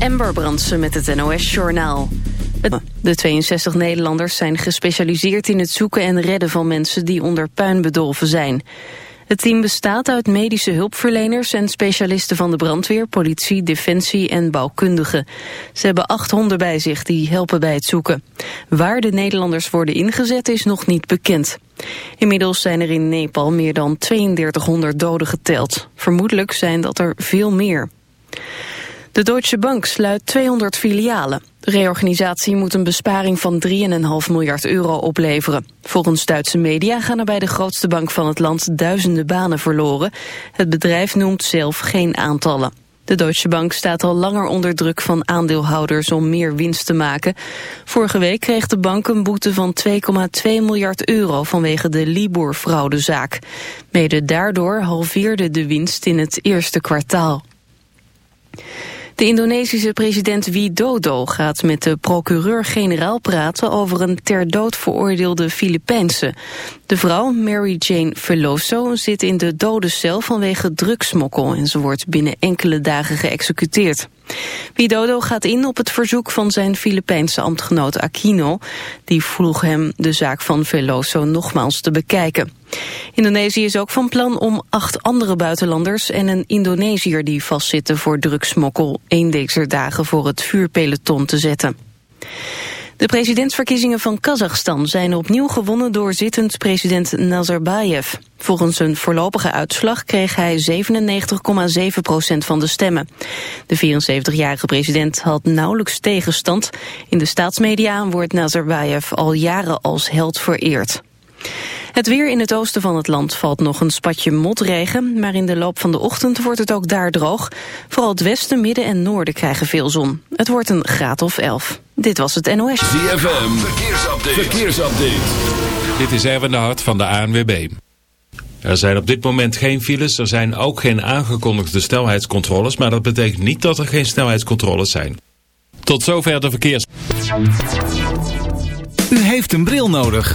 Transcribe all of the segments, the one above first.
Ember Brandsen met het NOS-journaal. De 62 Nederlanders zijn gespecialiseerd in het zoeken en redden van mensen die onder puin bedolven zijn. Het team bestaat uit medische hulpverleners en specialisten van de brandweer, politie, defensie en bouwkundigen. Ze hebben acht honden bij zich die helpen bij het zoeken. Waar de Nederlanders worden ingezet is nog niet bekend. Inmiddels zijn er in Nepal meer dan 3200 doden geteld. Vermoedelijk zijn dat er veel meer. De Deutsche Bank sluit 200 filialen. De reorganisatie moet een besparing van 3,5 miljard euro opleveren. Volgens Duitse media gaan er bij de grootste bank van het land duizenden banen verloren. Het bedrijf noemt zelf geen aantallen. De Deutsche Bank staat al langer onder druk van aandeelhouders om meer winst te maken. Vorige week kreeg de bank een boete van 2,2 miljard euro vanwege de Libor-fraudezaak. Mede daardoor halveerde de winst in het eerste kwartaal. De Indonesische president Widodo gaat met de procureur-generaal praten over een ter dood veroordeelde Filipijnse. De vrouw, Mary Jane Veloso, zit in de dodencel vanwege drugsmokkel en ze wordt binnen enkele dagen geëxecuteerd. Widodo gaat in op het verzoek van zijn Filipijnse ambtgenoot Aquino. Die vroeg hem de zaak van Veloso nogmaals te bekijken. Indonesië is ook van plan om acht andere buitenlanders en een Indonesiër die vastzitten voor drugsmokkel één deze dagen voor het vuurpeloton te zetten. De presidentsverkiezingen van Kazachstan zijn opnieuw gewonnen door zittend president Nazarbayev. Volgens een voorlopige uitslag kreeg hij 97,7 procent van de stemmen. De 74-jarige president had nauwelijks tegenstand. In de staatsmedia wordt Nazarbayev al jaren als held vereerd. Het weer in het oosten van het land valt nog een spatje motregen, maar in de loop van de ochtend wordt het ook daar droog. Vooral het westen, midden en noorden krijgen veel zon. Het wordt een graad of 11. Dit was het NOS. ZFM, verkeersupdate. verkeersupdate. Dit is Erwin de Hart van de ANWB. Er zijn op dit moment geen files, er zijn ook geen aangekondigde snelheidscontroles, maar dat betekent niet dat er geen snelheidscontroles zijn. Tot zover de verkeers. U heeft een bril nodig.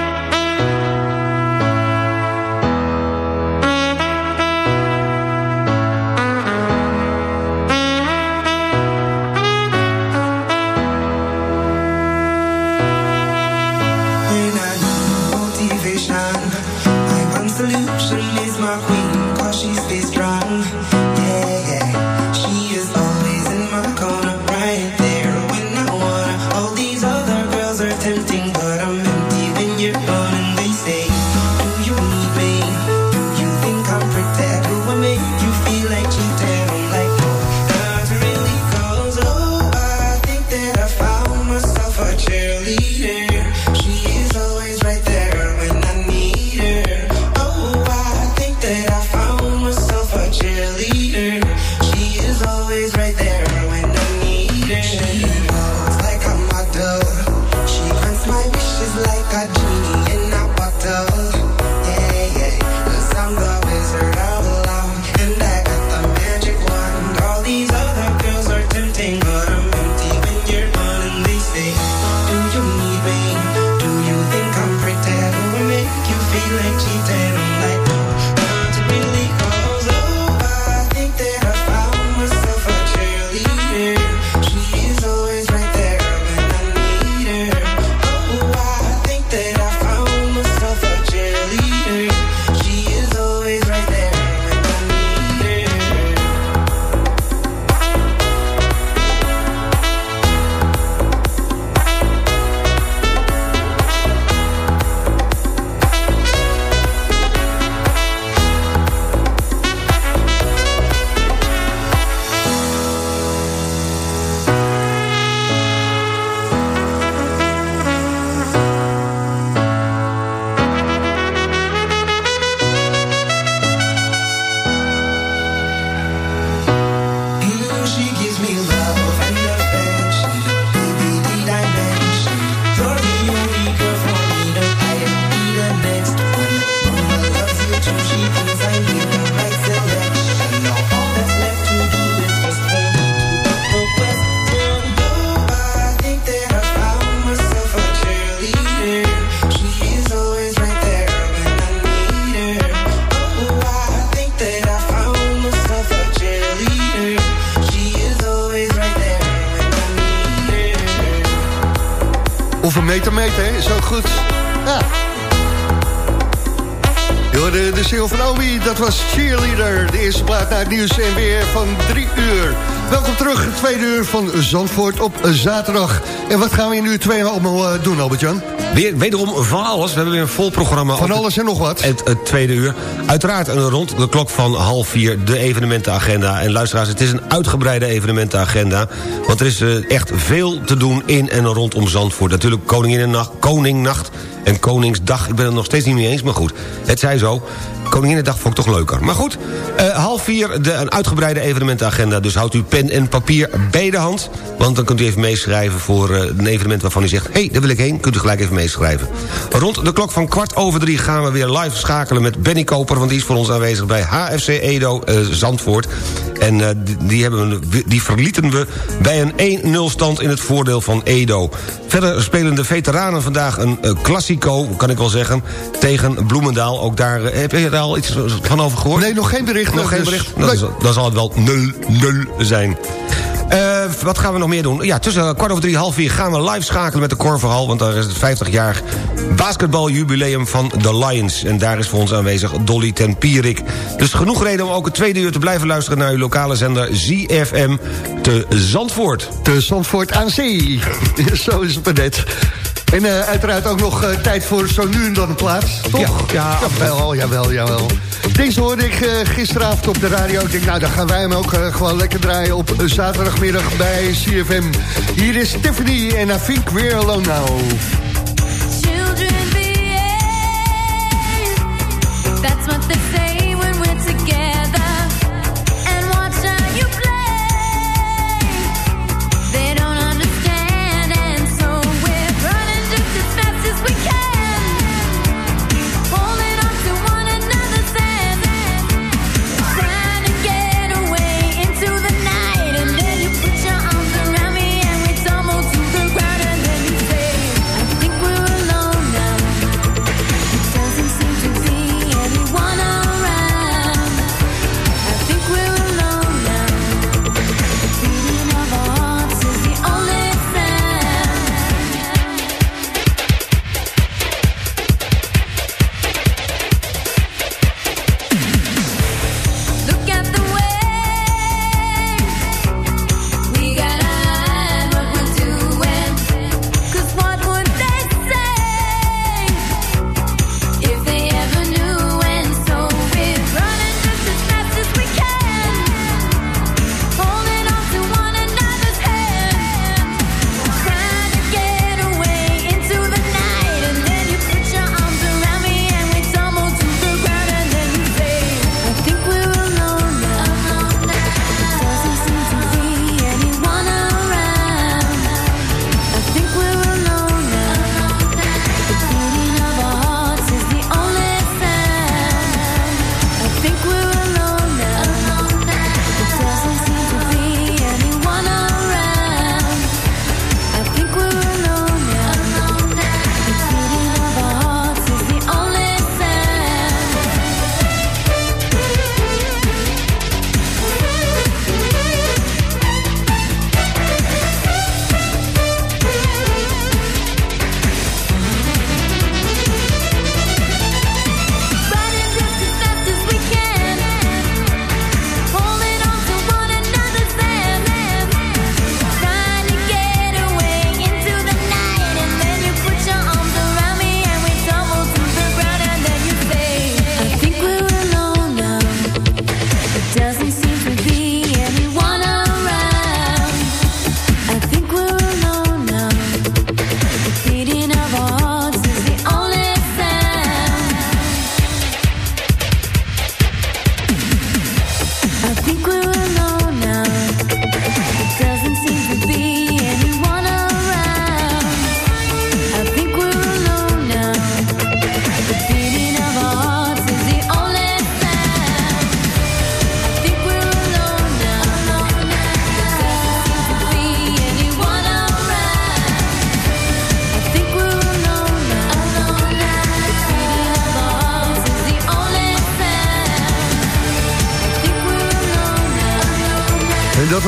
Cheerleader. Nieuws en weer van drie uur. Welkom terug, het tweede uur van Zandvoort op zaterdag. En wat gaan we in uur twee allemaal doen, Albert-Jan? Weer, wederom van alles. We hebben weer een vol programma. Van alles en nog wat. Het, het, tweede uur. Uiteraard een rond de klok van half vier de evenementenagenda. En luisteraars, het is een uitgebreide evenementenagenda. Want er is uh, echt veel te doen in en rondom Zandvoort. Natuurlijk Koninginnenacht, Koningnacht en Koningsdag. Ik ben het nog steeds niet mee eens, maar goed. Het zij zo. Koninginnedag vond ik toch leuker. Maar goed, uh, half vier de, een uitgebreide evenementenagenda. Dus houdt u pen en papier bij de hand. Want dan kunt u even meeschrijven voor uh, een evenement waarvan u zegt... hé, hey, daar wil ik heen, kunt u gelijk even meeschrijven. Rond de klok van kwart over drie gaan we weer live schakelen met Benny Koper... want die is voor ons aanwezig bij HFC Edo uh, Zandvoort. En die, die, hebben we, die verlieten we bij een 1-0 stand in het voordeel van Edo. Verder spelen de veteranen vandaag een klassico, kan ik wel zeggen... tegen Bloemendaal. Ook daar, heb je al iets van over gehoord? Nee, nog geen bericht. Nog geen bericht? Nou, dan, dan zal het wel 0-0 zijn. Uh, wat gaan we nog meer doen? Ja, tussen kwart over drie, half vier gaan we live schakelen met de Korverhal... want daar is het 50-jarig basketbaljubileum van de Lions. En daar is voor ons aanwezig Dolly Tempierik. Dus genoeg reden om ook het tweede uur te blijven luisteren... naar uw lokale zender ZFM te Zandvoort. Te Zandvoort aan zee. Zo is het maar net. En uh, uiteraard ook nog uh, tijd voor zo nu en dan een plaats, toch? Ja, ja jawel, jawel, jawel. Deze hoorde ik uh, gisteravond op de radio. Ik denk, nou, dan gaan wij hem ook gewoon lekker draaien op zaterdagmiddag bij CFM. Hier is Tiffany en I Think We're Alone Now. Children behave, that's what they say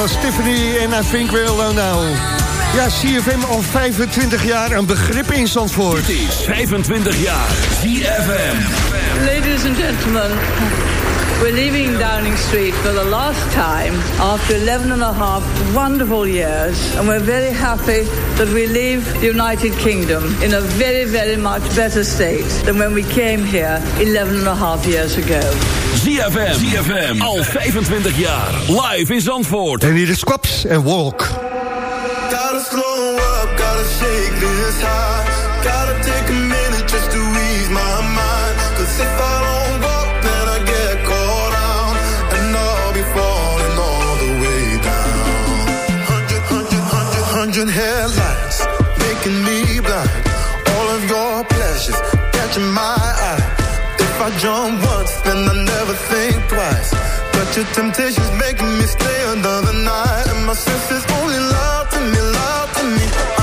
was Tiffany en I Think We're Alone Now. Ja, CFM al 25 jaar een begrip in Zandvoort. Dit is 25 jaar ZFM. Ladies and gentlemen, we're leaving Downing Street for the last time after 11 and a half wonderful years. And we're very happy that we leave the United Kingdom in a very, very much better state than when we came here 11 and a half years ago. ZFM. ZFM. Al 25 jaar. Live in Zandvoort. En hier is Quaps en Walk. Gotta slow up, gotta shake this high. Gotta take a minute just to ease my mind. Cause if I Jump once, then I never think twice. But your temptation's making me stay another night. And my senses only lie to me, lie to me.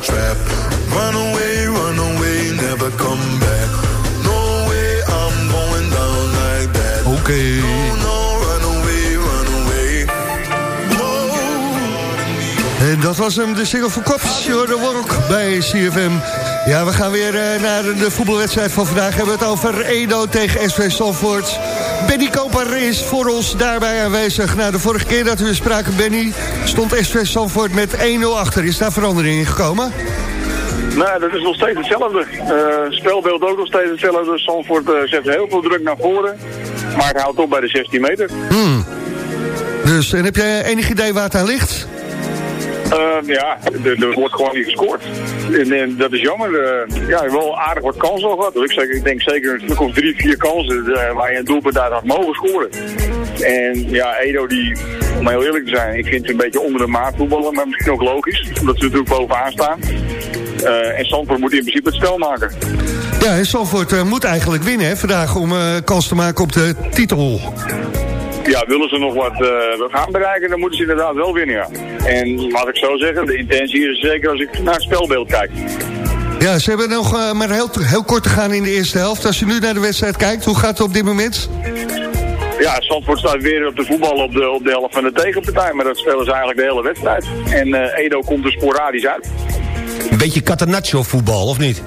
Trap. Run away, run away, never come back. No way, I'm going down like that. Oké. No, no, run away, run away. En dat was hem, de single van Kops, de Walk bij CFM. Ja, we gaan weer eh, naar de voetbalwedstrijd van vandaag. We hebben het over Edo tegen SV Salford. Benny Koper is voor ons daarbij aanwezig. Nou, de vorige keer dat we spraken, Benny, stond SV Salford met 1-0 achter. Is daar verandering in gekomen? Nou, dat is nog steeds hetzelfde. Eh spelbeeld ook nog steeds hetzelfde. Zandvoort eh, zet heel veel druk naar voren. Maar het houdt op bij de 16 meter. Hmm. Dus, en heb jij enig idee waar het aan ligt? Eh, ja, er, wordt gewoon niet gescoord. En, en dat is jammer. Eh, ja, wel aardig wat kansen al gehad. hoor. Ik, zeg, ik denk zeker een stuk of drie, vier kansen eh, waar je een doelpunt uit had mogen scoren. En ja, Edo die, om heel eerlijk te zijn, ik vind het een beetje onder de maat voetballen. Maar misschien ook logisch, omdat ze natuurlijk bovenaan staan. Eh, en Zandvoort moet in principe het spel maken. Ja, en moet eigenlijk winnen vandaag om kans te maken op de titel. Ja, willen ze nog wat eh, gaan bereiken, dan moeten ze inderdaad wel winnen, ja. En laat ik zo zeggen, de intentie is zeker als ik naar het spelbeeld kijk. Ja, ze hebben nog eh, maar heel, heel kort te gaan in de eerste helft. Als je nu naar de wedstrijd kijkt, hoe gaat het op dit moment? Ja, Zandvoort staat weer op de voetbal op de, op de helft van de tegenpartij, maar dat spelen ze eigenlijk de hele wedstrijd. En eh, Edo komt er sporadisch uit. Een beetje catenaccio voetbal, of niet?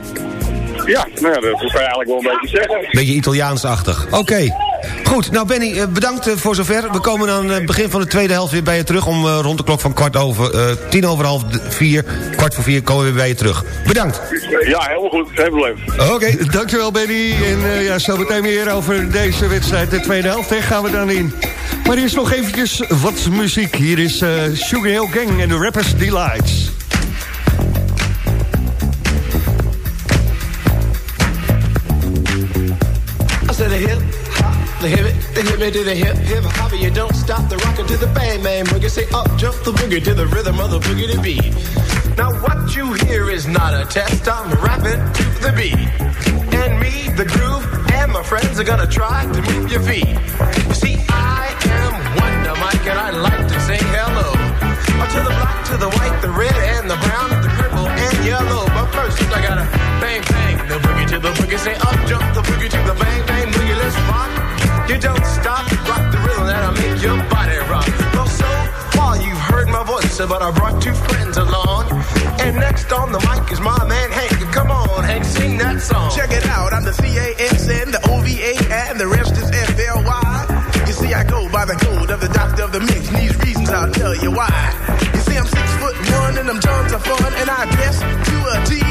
Ja, nou ja, dat kan je eigenlijk wel een beetje zeggen. Beetje Italiaansachtig. Oké. Goed, nou Benny, eh, bedankt eh, voor zover. We komen dan het begin van de tweede helft weer bij je terug... om eh, rond de klok van kwart over, eh, tien over half vier, kwart voor vier... komen we weer bij je terug. Bedankt. Ja, helemaal goed, geen probleem. Oké, dankjewel Benny. En eh, ja, zo meteen weer over deze wedstrijd. De tweede helft hè, gaan we dan in. Maar eerst nog eventjes wat muziek. Hier is eh Sugar Hill Gang en de Rappers Delights. I said a hip the hip the hip to the hip hip hop. You don't stop the rockin' to the bang bang boogie. Say up jump the boogie to the rhythm of the boogie to beat. Now what you hear is not a test. I'm rapping to the beat. And me, the groove, and my friends are gonna try to move your feet. You see, I but I brought two friends along. And next on the mic is my man Hank. Come on, Hank, sing that song. Check it out, I'm the C-A-S-N, the O-V-A, and the rest is F-L-Y. You see, I go by the code of the doctor of the mix, and these reasons I'll tell you why. You see, I'm six foot one, and them Jones are fun, and I dress to a T.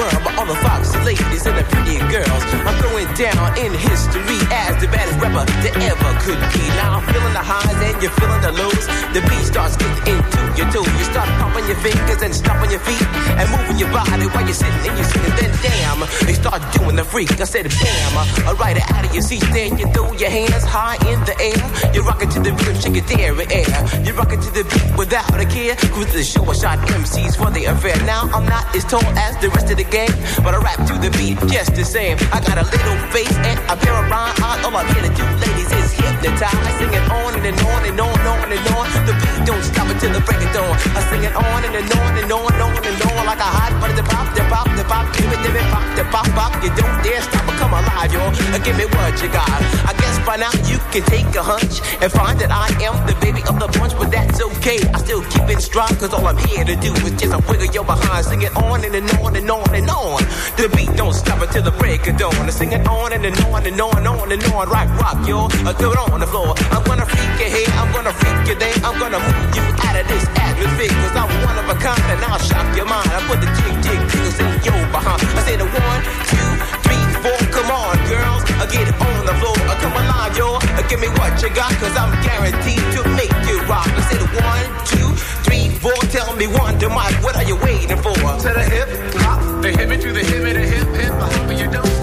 world by all the foxy ladies and the pretty girls. I'm going down in history as the baddest rapper that ever could be. Now I'm feeling the highs and you're feeling the lows. The beat starts getting into your toes. You start pumping your fingers and stomping your feet and moving your body while you're sitting and you're sitting. Then damn, they start doing the freak. I said bam, it out of your seat. Then you throw your hands high in the air. You're rocking to the rhythm, shake there in air. You're rocking to the beat without a care. Cruise the show, I shot MCs for the affair. Now I'm not as tall as the rest of the gang, but I rap to the beat just the same. I got a little face and a pair of rhyme eyes. All I'm here to do, ladies, is hypnotize. I sing it on and, and on and on and on and on. The beat don't stop until the break of dawn. I sing it on and, and on and on and on and on like a hot butter. Pop, the pop, the pop, give it, give it, pop, the pop, pop. You don't dare stop or come alive, yo. Uh, give me what you got. I guess by now you can take a hunch and find that I am the baby of the bunch, but that's okay. I still keep it strong, cause all I'm here to do is just a wiggle your behind. Sing it on and, and on and on and on. The beat don't stop until the break of dawn. I sing it on and, and on and on and on and on. Rock, rock, yo. Do it on the floor. I'm gonna freak you here, I'm gonna freak you there. I'm gonna move you out of this atmosphere, cause I'm one of a kind and I'll shock your mind. I put the jig, jig, jiggles in your behind. I say the one, two, Come on, girls. I get on the floor. Uh, come alive, yo. Uh, give me what you got, cause I'm guaranteed to make you rock. I the one, two, three, four. Tell me one, to Mike, what are you waiting for? To the hip hop, the hip to the hip the hip hip hop, but you don't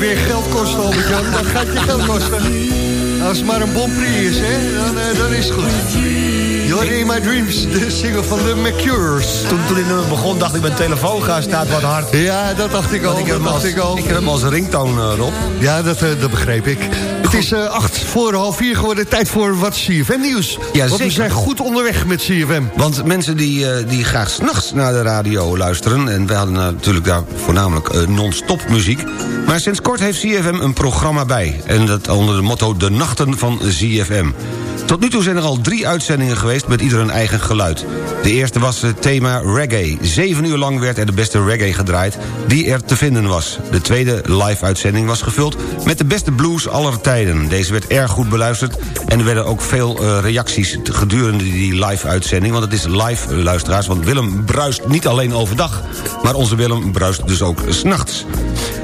je weer geld kost, Albert-Jan. Dan gaat je geld kosten. Als het maar een bonprix is, hè, dan, eh, dan is het goed. You're in my dreams, de single van de McCures. Toen, toen ik begon, dacht ik, mijn telefoon gaat staat wat hard. Ja, dat dacht ik al. Ik heb dat dacht als, ik al. ik heb hem als ringtoon, eh, Rob. Ja, dat, eh, dat begreep ik. Het is eh, acht voor half vier geworden. Tijd voor wat CFM nieuws. Ja, Want we zijn goed onderweg met CFM. Want mensen die, eh, die graag s'nachts naar de radio luisteren... en wij hadden natuurlijk daar voornamelijk eh, non-stop muziek... maar sinds kort heeft ZFM een programma bij. En dat onder de motto De Nachten van ZFM. Tot nu toe zijn er al drie uitzendingen geweest met ieder een eigen geluid. De eerste was het thema reggae. Zeven uur lang werd er de beste reggae gedraaid die er te vinden was. De tweede live-uitzending was gevuld met de beste blues aller tijden. Deze werd erg goed beluisterd en er werden ook veel eh, reacties gedurende die live-uitzending. Want het is live, eh, luisteraars, want Willem bruist niet alleen overdag... maar onze Willem bruist dus ook s'nachts.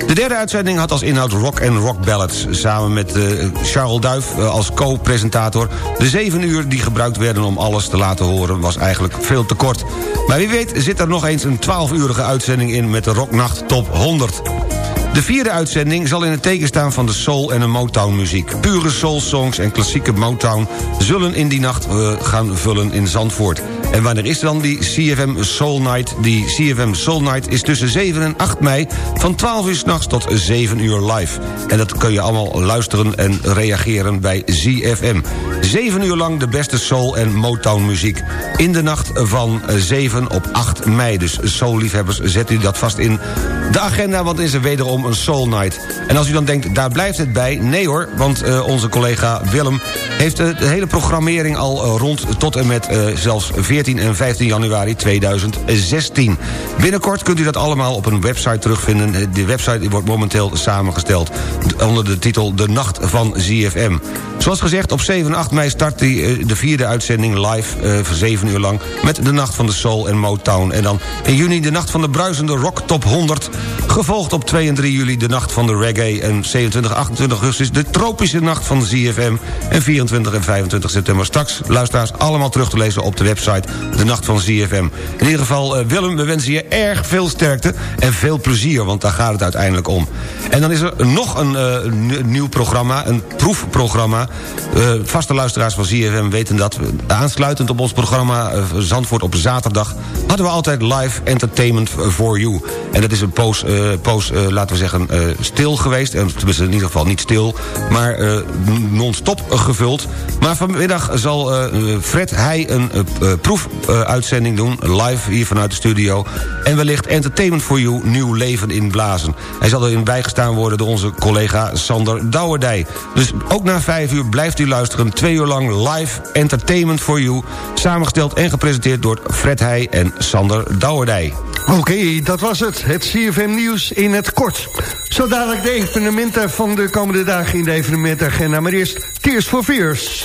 De derde uitzending had als inhoud rock en rock ballads... samen met eh, Charles Duif als co-presentator. De zeven uur die gebruikt werden om alles te laten horen... was eigenlijk veel te kort. Maar wie weet zit er nog eens een 12-urige uitzending in... met de Rocknacht Top 100. De vierde uitzending zal in het teken staan van de soul en de Motown-muziek. Pure soul-songs en klassieke Motown zullen in die nacht eh, gaan vullen in Zandvoort. En wanneer is dan die CFM Soul Night? Die CFM Soul Night is tussen 7 en 8 mei... van 12 uur s'nachts tot 7 uur live. En dat kun je allemaal luisteren en reageren bij ZFM. 7 uur lang de beste soul- en Motown-muziek. In de nacht van 7 op 8 mei. Dus soul-liefhebbers, zet u dat vast in de agenda... want is er wederom een Soul Night. En als u dan denkt, daar blijft het bij. Nee hoor, want eh, onze collega Willem... heeft de hele programmering al eh, rond tot en met eh, zelfs 14 en 15 januari 2016. Binnenkort kunt u dat allemaal op een website terugvinden. Eh, De website wordt momenteel samengesteld... onder de titel De Nacht van ZFM. Zoals gezegd, op 7 en 8 mei start die, eh, de vierde uitzending live... eh, voor 7 uur lang met de Nacht van de Soul en Motown. En dan in juni de Nacht van de Bruisende Rock Top 100... gevolgd op 2 en 3 juli de Nacht van de Reggae... en 27 28 augustus de Tropische Nacht van ZFM... en 24 en 25 september straks, luisteraars... allemaal terug te lezen op de website De Nacht van ZFM. In ieder geval, eh, Willem, we wensen je erg veel sterkte... en veel plezier, want daar gaat het uiteindelijk om. En dan is er nog een eh, nieuw programma, een proefprogramma. Eh, vaste luisteraars van ZFM weten dat. Aansluitend op ons programma eh, Zandvoort op zaterdag... hadden we altijd live entertainment for you. En dat is een poos, eh, laten we zeggen, stil geweest. En tenminste in ieder geval niet stil, maar non-stop gevuld. Maar vanmiddag zal Fred Heij een proefuitzending doen... live hier vanuit de studio. En wellicht Entertainment for You nieuw leven inblazen. Hij zal erin bijgestaan worden door onze collega Sander Douwerdij. Dus ook na vijf uur blijft u luisteren. Twee uur lang live Entertainment for You. Samengesteld en gepresenteerd door Fred Heij en Sander Douwerdij. Oké, dat was het. Het CFM nieuws in het kort. Zo dadelijk de evenementen van de komende dagen in de evenementagenda. Maar eerst Tears for Fears.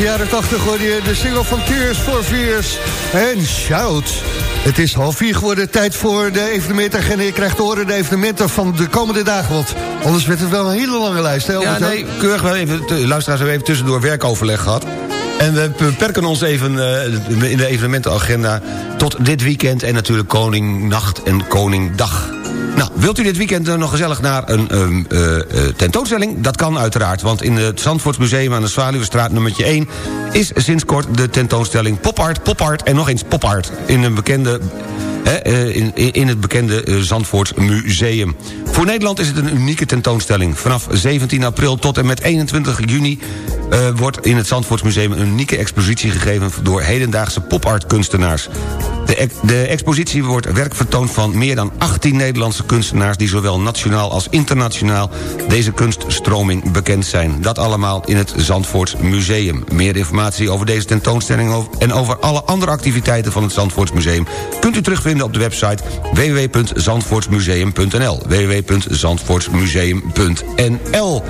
De jaren 80 hoorde je de single van Tears for Fears en Shout. Het is half vier geworden, tijd voor de evenementagenda. Je krijgt te horen de evenementen van de komende dagen. Want anders werd het wel een hele lange lijst. Hè, Ja, nee, keurig wel even, te- luisteraars hebben even tussendoor werkoverleg gehad. En we beperken ons even eh, in de evenementenagenda tot dit weekend... en natuurlijk Koningnacht en Koningdag. Nou, wilt u dit weekend eh, nog gezellig naar een ehm, eh, eh, tentoonstelling? Dat kan uiteraard, want in het Zandvoortsmuseum aan de Zwaluwestraat nummertje 1... is sinds kort de tentoonstelling Pop Art, Pop Art en nog eens Pop Art... in een bekende in, in het bekende Zandvoort Museum. Voor Nederland is het een unieke tentoonstelling. Vanaf 17 april tot en met 21 juni... eh, wordt in het Zandvoort Museum een unieke expositie gegeven... door hedendaagse pop-art kunstenaars. De, de expositie wordt werk vertoond van meer dan 18 Nederlandse kunstenaars... die zowel nationaal als internationaal deze kunststroming bekend zijn. Dat allemaal in het Zandvoort Museum. Meer informatie over deze tentoonstelling en over alle andere activiteiten van het Zandvoort Museum... kunt u terugvinden op de website www.zandvoortsmuseum.nl www.zandvoortsmuseum.nl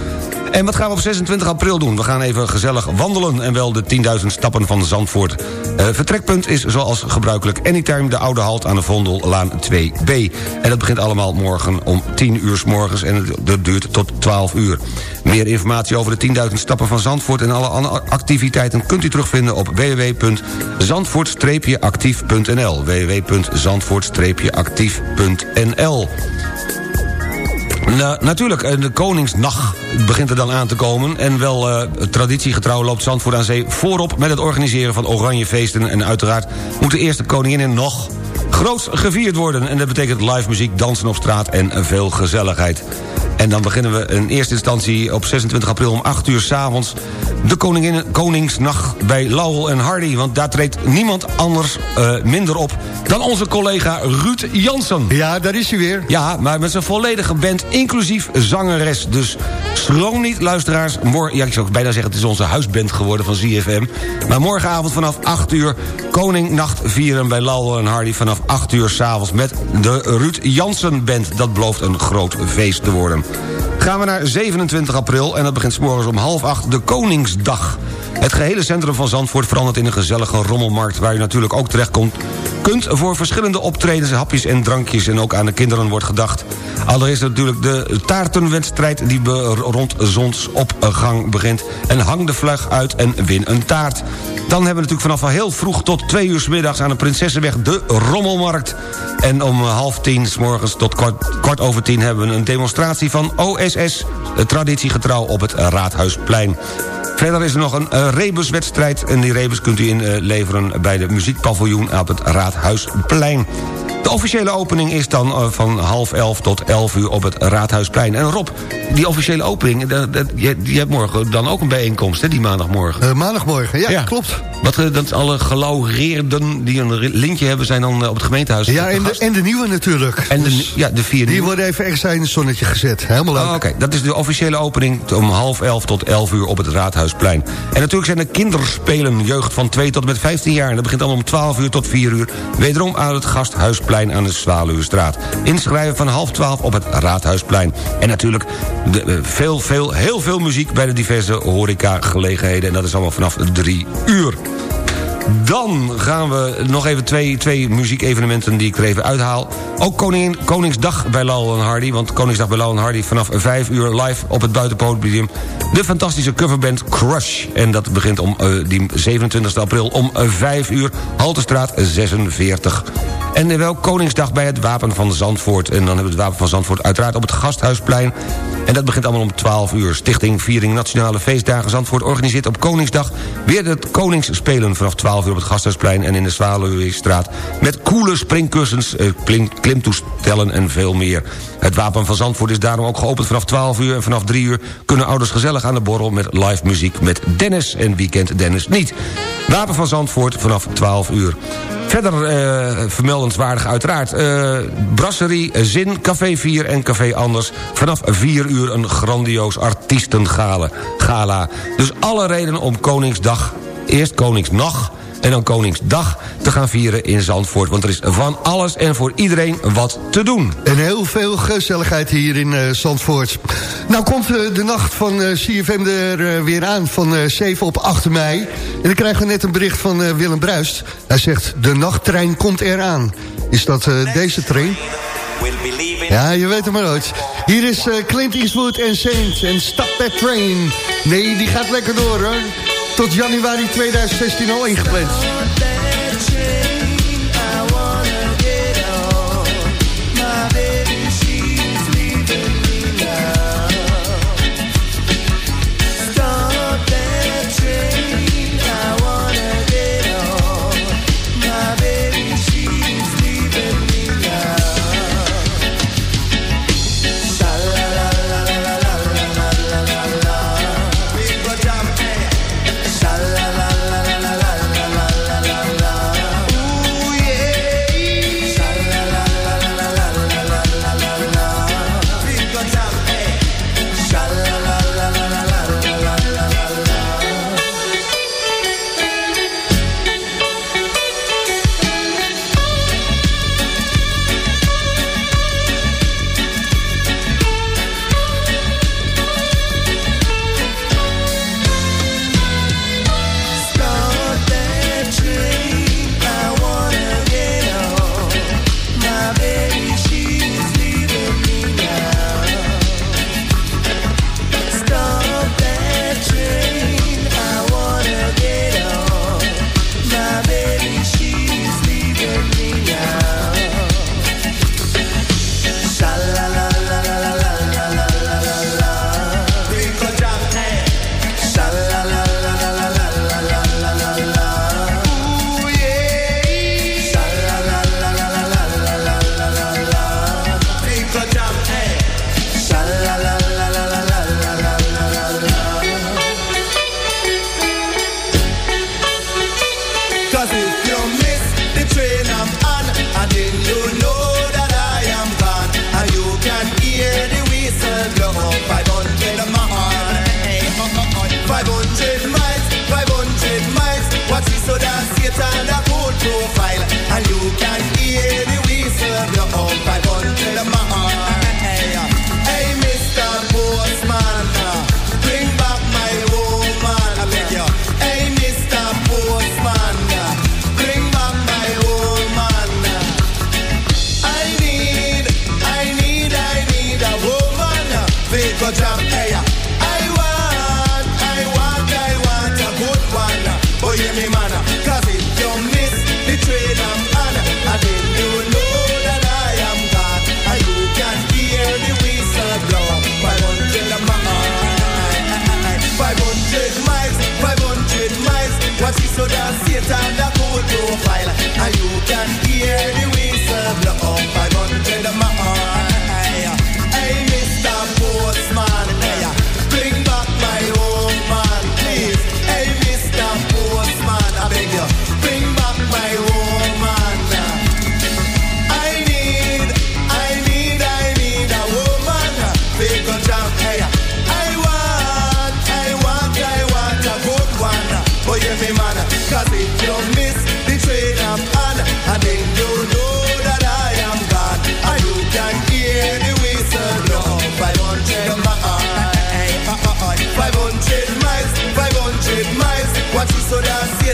en wat gaan we op 26 april doen? We gaan even gezellig wandelen en wel de 10.000 stappen van Zandvoort. Eh, vertrekpunt is zoals gebruikelijk Anytime de Oude Halt aan de Vondellaan 2B. En dat begint allemaal morgen om 10 uur s morgens en dat duurt tot 12 uur. Meer informatie over de 10.000 stappen van Zandvoort en alle andere activiteiten kunt u terugvinden op www.zandvoort-actief.nl www.zandvoort-actief.nl natuurlijk, eh, de Koningsnacht begint er dan aan te komen... en wel eh, traditiegetrouw loopt Zandvoort aan Zee voorop... met het organiseren van oranje feesten... en uiteraard moet de eerste koningin nog groots gevierd worden. En dat betekent live muziek, dansen op straat en veel gezelligheid. En dan beginnen we in eerste instantie op 26 april om 8 uur s'avonds... de koningin, Koningsnacht bij Laurel en Hardy. Want daar treedt niemand anders eh, minder op dan onze collega Ruud Jansen. Ja, daar is hij weer. Ja, maar met zijn volledige band, inclusief zangeres. Dus schroom niet, luisteraars. Morgen, ja, ik zou bijna zeggen, het is onze huisband geworden van ZFM. Maar morgenavond vanaf 8 uur... Koningnacht vieren bij Laurel en Hardy... vanaf 8 uur s'avonds met de Ruud Jansen Band. Dat belooft een groot feest te worden. Gaan we naar 27 april en dat begint 's morgens om half acht de Koningsdag. Het gehele centrum van Zandvoort verandert in een gezellige rommelmarkt... waar u natuurlijk ook terecht komt, kunt voor verschillende optredens, hapjes en drankjes... en ook aan de kinderen wordt gedacht. Allereerst natuurlijk de taartenwedstrijd die rond zonsopgang begint. En hang de vlag uit en win een taart. Dan hebben we natuurlijk vanaf heel vroeg tot twee uur 's middags... aan de Prinsessenweg de Rommelmarkt. En om half tien s morgens tot kwart, kwart over tien... hebben we een demonstratie van OSS, traditiegetrouw op het Raadhuisplein. Verder is er nog een eh, rebuswedstrijd. En die rebus kunt u inleveren bij de muziekpaviljoen op het Raadhuisplein. De officiële opening is dan eh, van half elf tot elf uur op het Raadhuisplein. En Rob, die officiële opening, je hebt morgen dan ook een bijeenkomst, hè, die maandagmorgen. Eh, maandagmorgen, ja, Ja. klopt. Wat, eh, dat alle gelaureerden die een lintje hebben... zijn dan eh, op het gemeentehuis Ja, en de, en de nieuwe natuurlijk. En de, ja, de vier Die nieuwe. worden even extra in het zonnetje gezet. Helemaal leuk. Oh, Oké, dat is de officiële opening om half elf tot elf uur op het Raadhuisplein. En natuurlijk zijn er kinderspelen, jeugd van 2 tot en met 15 jaar. En dat begint allemaal om 12 uur tot 4 uur. Wederom aan het Gasthuisplein aan de Zwaluwestraat. Inschrijven van half 12 op het Raadhuisplein. En natuurlijk de, eh, veel, veel, heel veel muziek bij de diverse horecagelegenheden. En dat is allemaal vanaf 3 uur. Dan gaan we nog even twee, twee muziekevenementen die ik er even uithaal. Ook Koningin, Koningsdag bij Lal en Hardy. Want Koningsdag bij Lal en Hardy vanaf 5 uur live op het buitenpodium. De fantastische coverband Crush. En dat begint om eh, die 27 april om eh, 5 uur. Haltestraat 46. En wel Koningsdag bij het Wapen van Zandvoort. En dan hebben we het Wapen van Zandvoort uiteraard op het Gasthuisplein. En dat begint allemaal om 12 uur. Stichting Viering Nationale Feestdagen Zandvoort organiseert op Koningsdag... weer het Koningsspelen vanaf 12 uur op het Gasthuisplein... en in de Zwaluweestraat met coole springkussens, eh, klim- klimtoestellen en veel meer. Het Wapen van Zandvoort is daarom ook geopend vanaf 12 uur... en vanaf 3 uur kunnen ouders gezellig aan de borrel... met live muziek met Dennis en wie kent Dennis niet. Wapen van Zandvoort vanaf 12 uur. Verder eh, vermeldenswaardig uiteraard. eh, brasserie, Zin, Café 4 en Café Anders. Vanaf 4 uur een grandioos artiestengala. Gala. Dus alle redenen om Koningsdag, eerst Koningsnacht en dan Koningsdag te gaan vieren in Zandvoort. Want er is van alles en voor iedereen wat te doen. En heel veel gezelligheid hier in uh, Zandvoort. Nou komt eh, de nacht van eh, uh, CFM er weer aan van 7 op 8 mei. En dan krijgen we net een bericht van Willem Bruist. Hij zegt, de nachttrein komt eraan. Is dat deze trein? Ja, je weet het maar nooit. Hier is Clint Eastwood en Saints en Stop That Train. Nee, die gaat lekker door hoor tot januari 2016 al ingepland.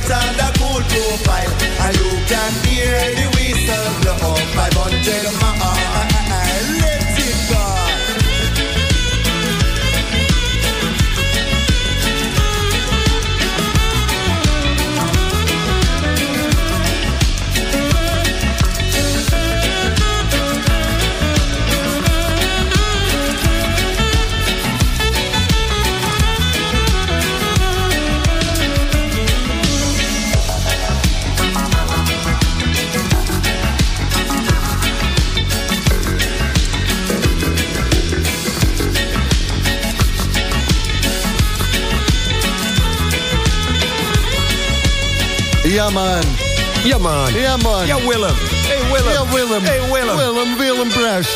it under cool profile. And you can hear the whistle blow. 500. Ja, man. Ja, man. Ja, man. Ja, Willem. Hey, Willem. Ja, Willem. Hey, Willem. Willem, Willem Bruis.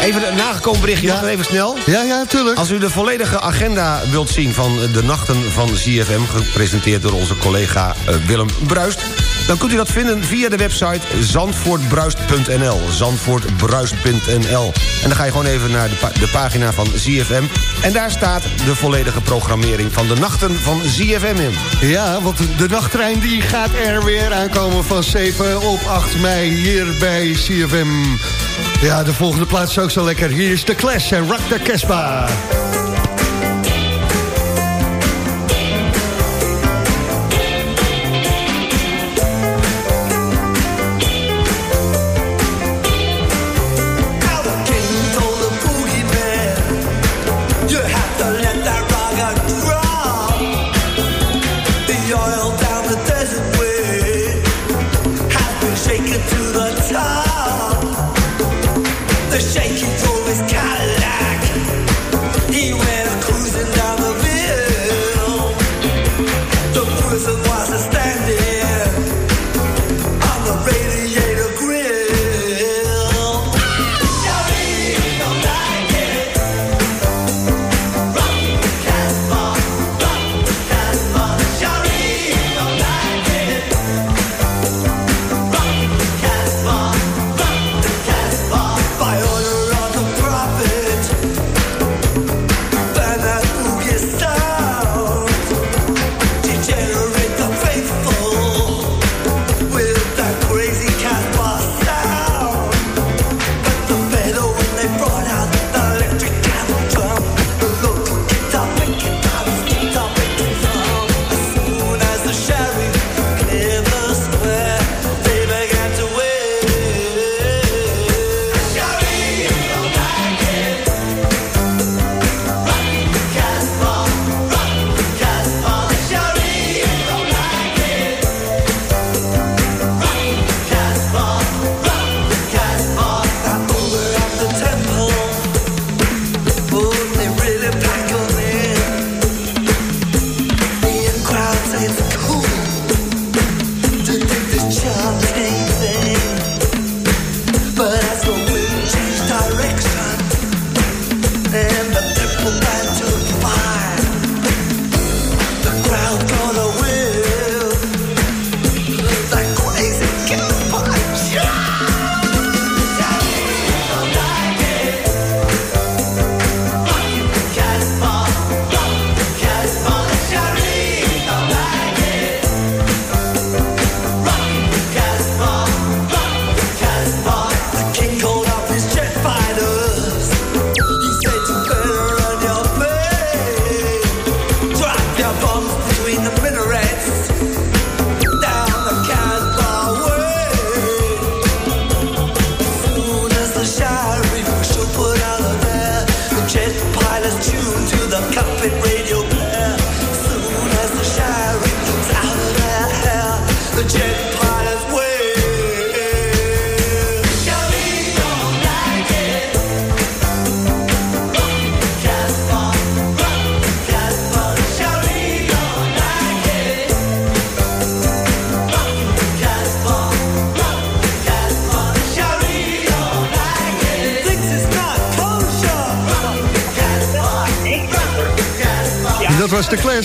Even een nagekomen berichtje, even snel. Ja, ja, tuurlijk. Als u de volledige agenda wilt zien van de nachten van CFM... gepresenteerd door onze collega eh, Willem Bruist dan kunt u dat vinden via de website zandvoortbruist.nl. Zandvoortbruist.nl. En dan ga je gewoon even naar de, de pagina van ZFM... en daar staat de volledige programmering van de nachten van ZFM in. Ja, want de nachttrein die gaat er weer aankomen van 7 op 8 mei hier bij CFM. Ja, de volgende plaats is ook zo lekker. Hier is de Clash en Rock the Casbah.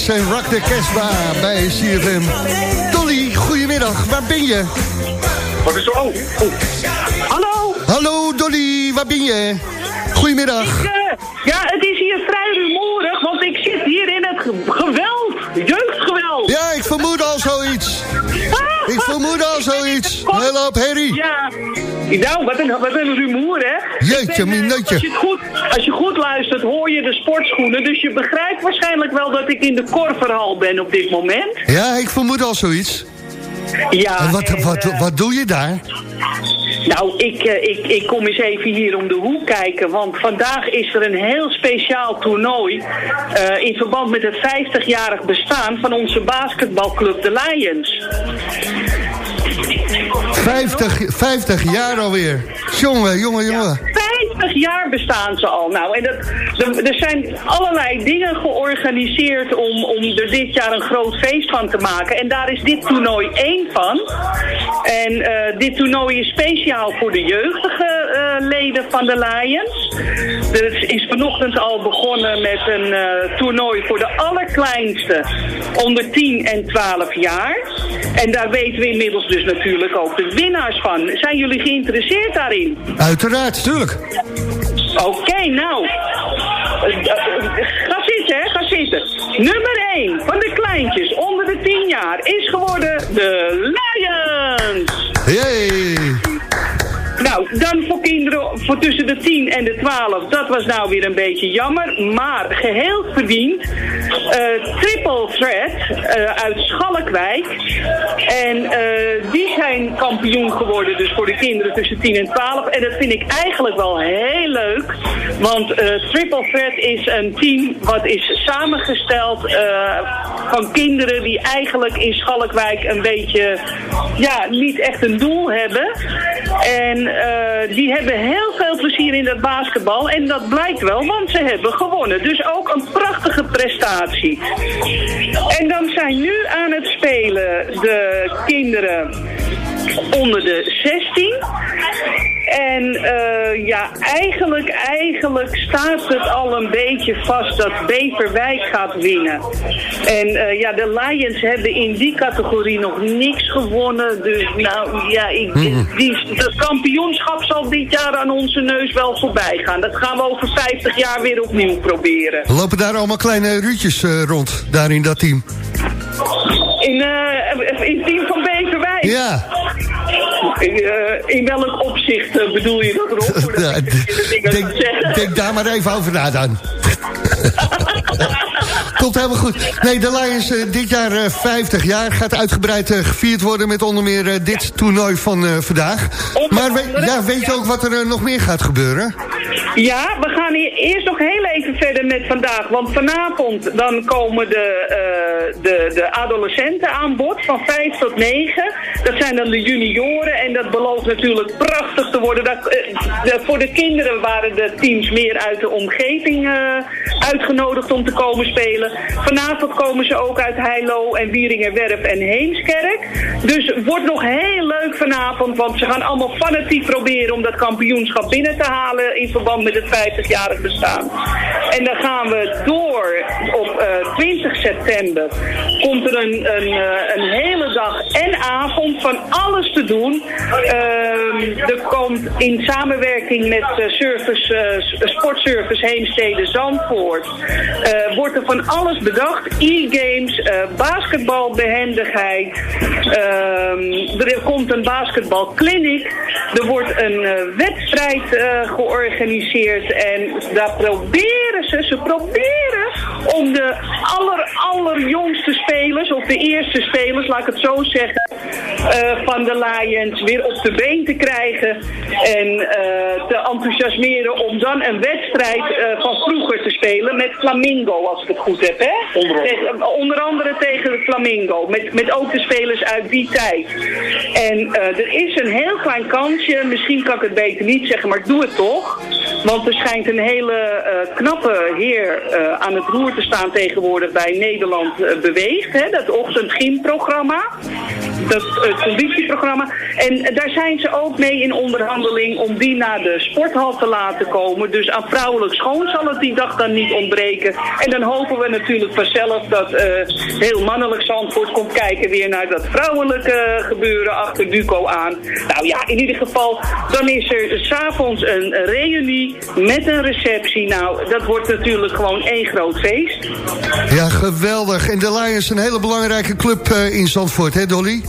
De Clash en Rock the Casbah bij CFM. Dolly, goedemiddag. Waar ben je? Wat is er? Oh, Hallo? Hallo Dolly, waar ben je? Goedemiddag. Ik, eh, ja, het is hier vrij rumoerig, want ik zit hier in het ge- geweld. Jeugdgeweld. Ja, ik vermoed al zoiets. Ik vermoed al zoiets. Hele herrie. Ja. Nou, wat een, wat een rumoer, hè? Jeetje, eh, minutje. Als je, het goed, als je goed luistert, hoor je de sportschoenen. Dus je begrijpt waarschijnlijk wel dat ik in de Korverhal ben op dit moment. Ja, ik vermoed al zoiets. Ja, En wat, en, wat, eh, wat doe je daar? Nou, ik, eh, ik, ik kom eens even hier om de hoek kijken, want vandaag is er een heel speciaal toernooi eh, in verband met het 50-jarig bestaan van onze basketbalclub de Lions. 50, 50 jaar alweer. Jongen, jongen, jongen. 50 jaar bestaan ze al. Nou, en dat, er, er zijn allerlei dingen georganiseerd om, om er dit jaar een groot feest van te maken. En daar is dit toernooi één van. En eh, dit toernooi is speciaal voor de jeugdige leden van de Lions. Er is vanochtend al begonnen met een eh, toernooi voor de allerkleinste onder 10 en 12 jaar. En daar weten we inmiddels dus natuurlijk ook de winnaars van. Zijn jullie geïnteresseerd daarin? Uiteraard. Tuurlijk. Oké, nou. Eh, eh, Ga zitten, hè, ga zitten. Nummer 1 van de kleintjes onder de 10 jaar is geworden de Lions. Yay! Nou, dan voor kinderen voor tussen de 10 en de 12, dat was nou weer een beetje jammer. Maar geheel verdiend. eh, triple Threat eh, uit Schalkwijk. En eh, die zijn kampioen geworden dus voor de kinderen tussen 10 en 12. En dat vind ik eigenlijk wel heel leuk. Want Triple Threat is een team wat is samengesteld van kinderen die eigenlijk in Schalkwijk een beetje, ja, niet echt een doel hebben. En eh, die hebben heel veel plezier in dat basketbal. En dat blijkt wel, want ze hebben gewonnen. Dus ook een prachtige prestatie. En dan zijn nu aan het spelen de kinderen onder de 16. En eh, ja, eigenlijk, eigenlijk staat het al een beetje vast dat Beverwijk gaat winnen. En eh, ja, de Lions hebben in die categorie nog niks gewonnen. Dus nou ja, ik, die, het kampioenschap zal dit jaar aan onze neus wel voorbij gaan. Dat gaan we over 50 jaar weer opnieuw proberen. Lopen daar allemaal kleine ruutjes eh, rond, daar in dat team? In, in het team van Beverwijk? Ja. Eh, in welk opzicht eh, bedoel je dat erop? Voordat ik de dingen denk, denk daar maar even over na dan. Komt helemaal goed. Nee, de Lions eh, dit jaar eh, 50 jaar gaat uitgebreid gevierd worden... met onder meer dit toernooi van vandaag. Maar we- ja, weet je ook wat er nog meer gaat gebeuren? Ja, we gaan hier eerst nog heel even verder met vandaag. Want vanavond dan komen de, eh, de, de adolescenten aan bod van 5 tot 9. Dat zijn dan de junioren en dat belooft natuurlijk prachtig te worden. Dat, eh, voor de kinderen waren de teams meer uit de omgeving eh, uitgenodigd om te komen spelen. Vanavond komen ze ook uit Heilo en Wieringerwerf en Heemskerk. Dus wordt nog heel leuk vanavond, want ze gaan allemaal fanatiek proberen om dat kampioenschap binnen te halen in verband met het 50-jarig bestaan. En dan gaan we door op eh, 20 september. Komt er een, een, eh, een hele dag en avond van alles te doen. Ehm, er komt in samenwerking met eh, service, eh, sportservice Heemstede Zandvoort. eh, wordt er van alles bedacht. E-games, eh, basketbalbehendigheid. Ehm, er komt een basketbalclinic. Er wordt een eh, wedstrijd eh, georganiseerd. En daar proberen ze, ze proberen om de aller, allerjongste spelers, of de eerste spelers, laat ik het zo zeggen, eh, van de Lions weer op de been te krijgen. En eh, te enthousiasmeren om dan een wedstrijd eh, van vroeger te spelen met Flamingo, als ik het goed heb. Hè? Onder andere. Tegen- onder andere tegen de Flamingo, met, met ook de spelers uit die tijd. En er is een heel klein kansje, misschien kan ik het beter niet zeggen, maar ik doe het toch. Want er schijnt een hele knappe heer eh, aan het roer te staan tegenwoordig bij Nederland eh, Beweegt. Hè, dat ochtendgymprogramma. Dat uh, conditieprogramma. En eh, daar zijn ze ook mee in onderhandeling om die naar de sporthal te laten komen. Dus aan vrouwelijk schoon zal het die dag dan niet ontbreken. En dan hopen we natuurlijk vanzelf dat eh, heel mannelijk Zandvoort komt kijken weer naar dat vrouwelijke eh, gebeuren achter Duco aan. Nou ja, in ieder geval, dan is er s'avonds een reunie met een receptie. Nou, dat wordt natuurlijk gewoon één groot feest. Ja, geweldig. En de Lions een hele belangrijke club eh, in Zandvoort, hè Dolly?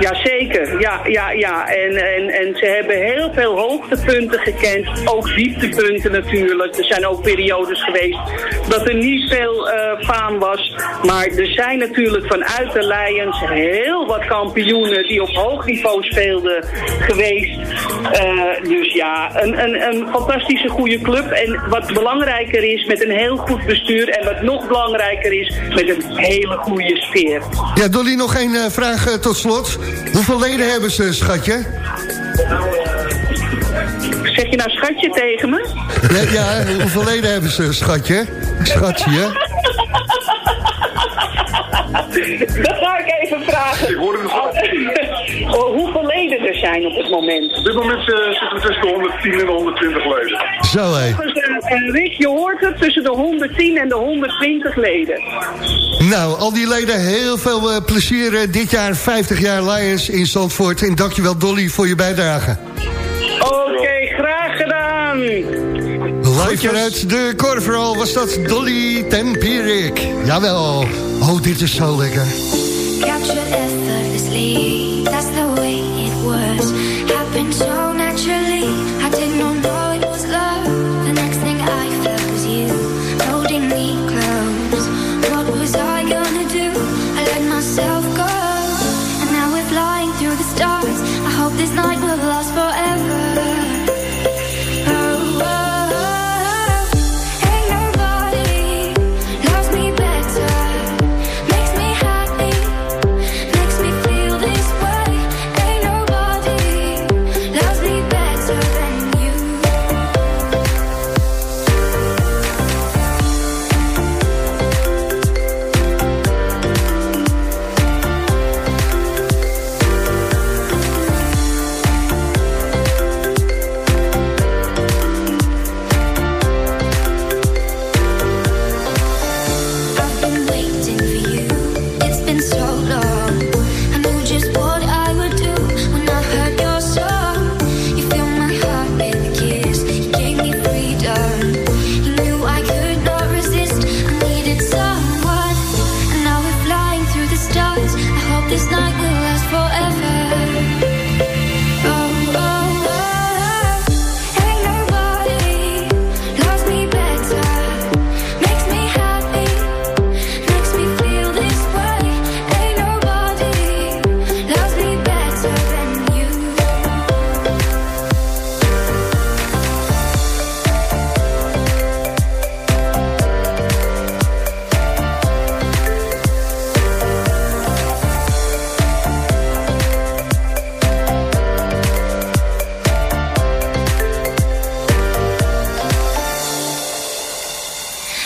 Jazeker, ja, ja, ja. En, en, en ze hebben heel veel hoogtepunten gekend, ook dieptepunten natuurlijk. Er zijn ook periodes geweest dat er niet veel eh faam was. Maar er zijn natuurlijk vanuit de Lions heel wat kampioenen die op hoog niveau speelden geweest. Eh, dus ja, een, een, een fantastische goede club. En wat belangrijker is, met een heel goed bestuur. En wat nog belangrijker is, met een hele goede sfeer. Ja, Dolly, nog één eh, vraag tot slot. Hoeveel leden hebben ze, schatje? Zeg je nou schatje tegen me? Ja, ja hoeveel leden hebben ze, schatje? Schatje? Dat ga ik even vragen. Ik hoor hem Oh, Hoeveel leden er zijn op het moment? Op dit moment eh, zitten we tussen de 110 en de 120 leden. Zo hé. Dus, eh, eh, Rick, je hoort het, tussen de 110 en de 120 leden. Nou, al die leden heel veel plezier dit jaar 50 jaar Lions in Zandvoort. En dankjewel Dolly voor je bijdrage. Oké, graag gedaan. Live vanuit de Corveral was dat Dolly Tempierik. Jawel. Oh, dit is zo lekker.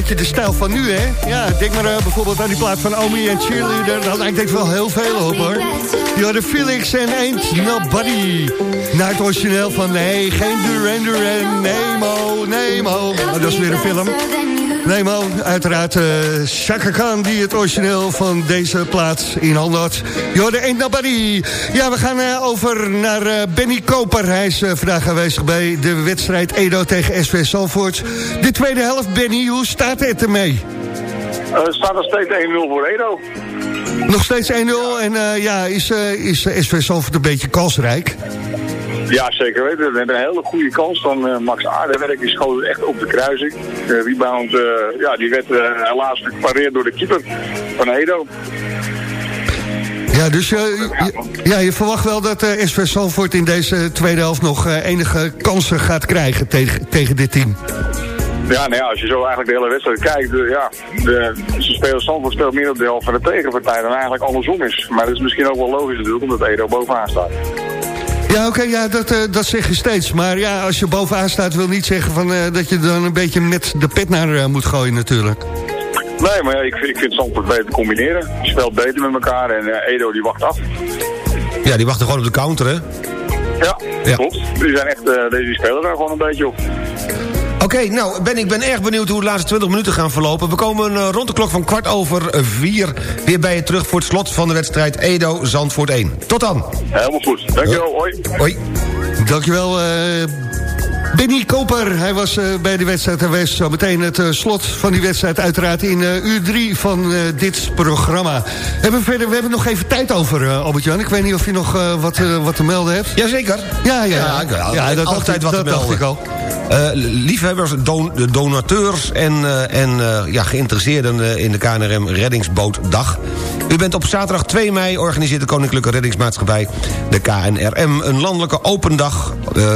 beetje de stijl van nu, hè? Ja, denk maar eh, bijvoorbeeld aan die plaat van Omi en Cheerleader. Daar lijkt ik wel heel veel op, hoor. Die hadden Felix en Ain't Nobody. Naar het origineel van nee, geen Duran Duran. Nemo, Nemo. Dat is weer een film. Nemo, uiteraard eh Chaka Khan die het origineel van deze plaats in handen had. Je hoorde Ain't Nobody. Ja, we gaan eh, over naar eh, Benny Koper. Hij is vandaag aanwezig bij de wedstrijd Edo tegen SV Salvoort. De tweede helft, Benny, hoe staat het ermee? Het staat nog steeds 1-0 voor Edo. Nog steeds 1-0 en ja, is, is SV Salvoort een beetje kansrijk? Ja, zeker weten. We hebben een hele goede kans van eh, Max Aardewerk. Die schoot echt op de kruising. De rebound, eh, ja, die werd eh, helaas gepareerd door de keeper van Edo. Ja, dus eh, je, ja, je verwacht wel dat eh, SV Salvoort in deze tweede helft nog eh, enige kansen gaat krijgen tegen, tegen dit team. Ja, nou ja, als je zo eigenlijk de hele wedstrijd kijkt, eh, ja, de, ze spelen Zandvoort speelt meer op de helft van de tegenpartij dan eigenlijk andersom is. Maar dat is misschien ook wel logisch natuurlijk, omdat Edo bovenaan staat. Ja, oké, ja, dat, eh, dat zeg je steeds. Maar ja, als je bovenaan staat wil niet zeggen van, eh, dat je dan een beetje met de pet naar eh, moet gooien natuurlijk. Nee, maar ja, ik, vind- ik vind Zandvoort beter combineren. Je speelt beter met elkaar en eh, Edo die wacht af. Ja, die wachten gewoon op de counter, hè? Ja, Ja. klopt. Die zijn echt, eh, deze spelen daar gewoon een beetje op. Oké, nou, ben, ik ben erg benieuwd hoe de laatste 20 minuten gaan verlopen. We komen eh, rond de klok van kwart over vier weer bij je terug... voor het slot van de wedstrijd Edo-Zandvoort 1. Tot dan. Helemaal goed. Dankjewel, hoi. Hoi. Dankjewel, eh Benny Koper. Hij was eh, bij de wedstrijd aanwezig. Zo meteen het eh, slot van die wedstrijd uiteraard in eh, uur drie van dit programma. Hebben we, verder, we hebben nog even tijd over, Albert-Jan. Ik weet niet of je nog wat, wat te melden hebt. Jazeker. Ja, ja, Ja, ik ja dat Altijd dacht, ik- wat te dacht melden. ik al. Liefhebbers, don- donateurs en, en ja, geïnteresseerden in de KNRM Reddingsbootdag. U bent op zaterdag 2 mei organiseert de Koninklijke Reddingsmaatschappij... de KNRM een landelijke open dag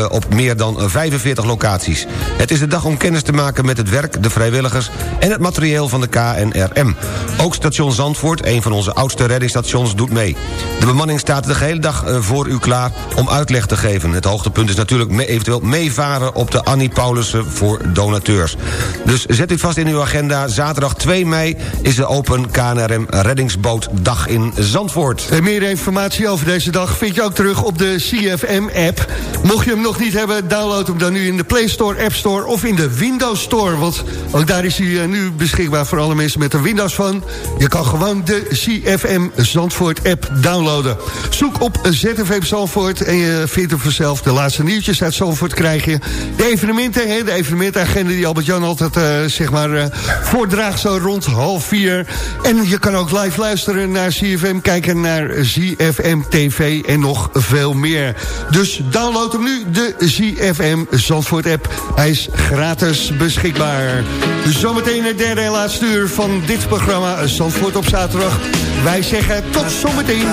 op meer dan 45 locaties. Het is de dag om kennis te maken met het werk, de vrijwilligers... en het materieel van de KNRM. Ook station Zandvoort, een van onze oudste reddingsstations, doet mee. De bemanning staat de gehele dag eh, voor u klaar om uitleg te geven. Het hoogtepunt is natuurlijk eventueel meevaren op de Annie Paulussen voor donateurs. Dus zet u vast in uw agenda. Zaterdag 2 mei is de Open KNRM Reddingsbootdag in Zandvoort. En meer informatie over deze dag vind je ook terug op de CFM-app. Mocht je hem nog niet hebben, download hem dan nu in de Play Store, App Store of in de Windows Store. Want ook daar is hij eh, nu beschikbaar voor alle mensen met een Windows Phone. Je kan gewoon de CFM Zandvoort-app downloaden. Zoek op ZFM Zandvoort en je vindt hem vanzelf. De laatste nieuwtjes uit Zandvoort krijg je. De evenementen, de evenementagenda die Albert-Jan altijd eh, zeg maar, eh, voordraagt zo rond half vier. En je kan ook live luisteren naar CFM, kijken naar CFM TV en nog veel meer. Dus download hem nu, de CFM Zandvoort app. Hij is gratis beschikbaar. Dus zometeen het derde en laatste uur van dit programma Zandvoort op zaterdag. Wij zeggen tot zometeen.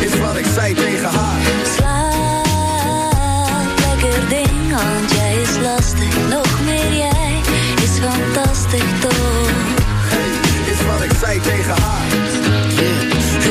Is wat ik zei tegen haar. Slaap lekker ding, want jij is lastig. Nog meer jij is fantastisch toch? Hey, is wat ik zei tegen haar.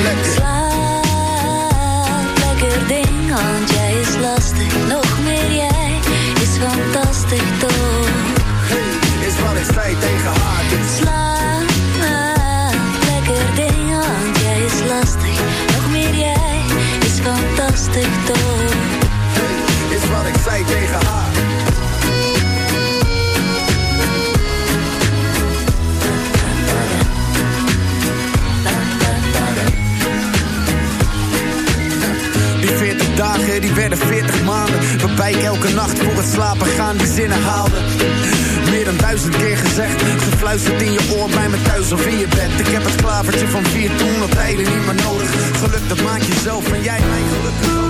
Slaap Gefluisterd in je oor bij me thuis of in je bed. Ik heb het klavertje van vier toen niet meer nodig. Geluk dat maak je zelf en jij mij gelukkig